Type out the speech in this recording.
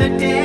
the day.